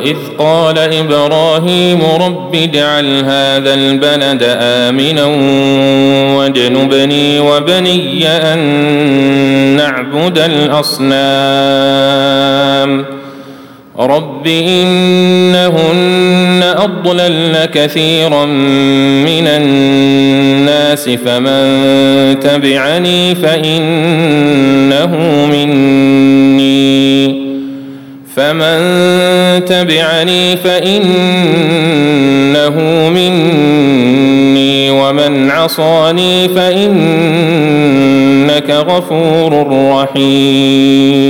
وإذ قال إبراهيم رب اجعل هذا البلد آمنا واجنبني وبني أن نعبد الأصنام رب إنهن أضللن كثيرا من الناس فمن تبعني فإنه مني فمن تبعني فإنه مني ومن عصاني فإنك غفور رحيم.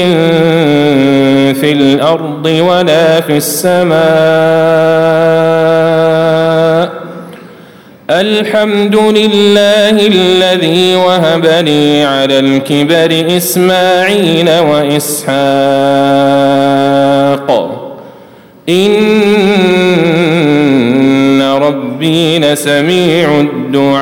في الأرض ولا في السماء. الحمد لله الذي وهب لي على الكبر إسماعيل وإسحاق. إن ربي لسميع الدعاء.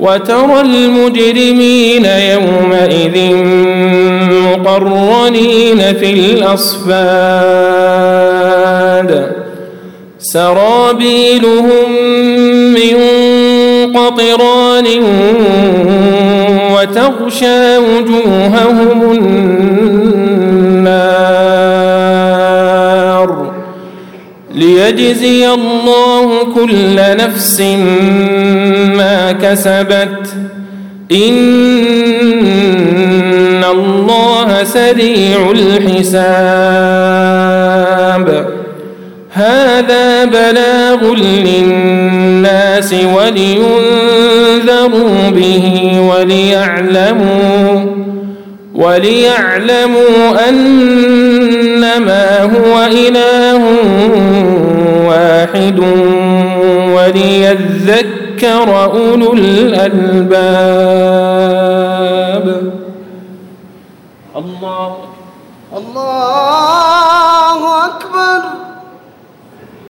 وترى المجرمين يومئذ مقرنين في الأصفاد. سرابيلهم من قطران وتغشى وجوههم النار ليجزي الله كل نفس ما كسبت. إن الله سريع الحساب. هذا بلاغ للناس ولينذروا به وليعلموا. وليعلموا أنما هو إله واحد وليذكر أولو الألباب. الله الله أكبر.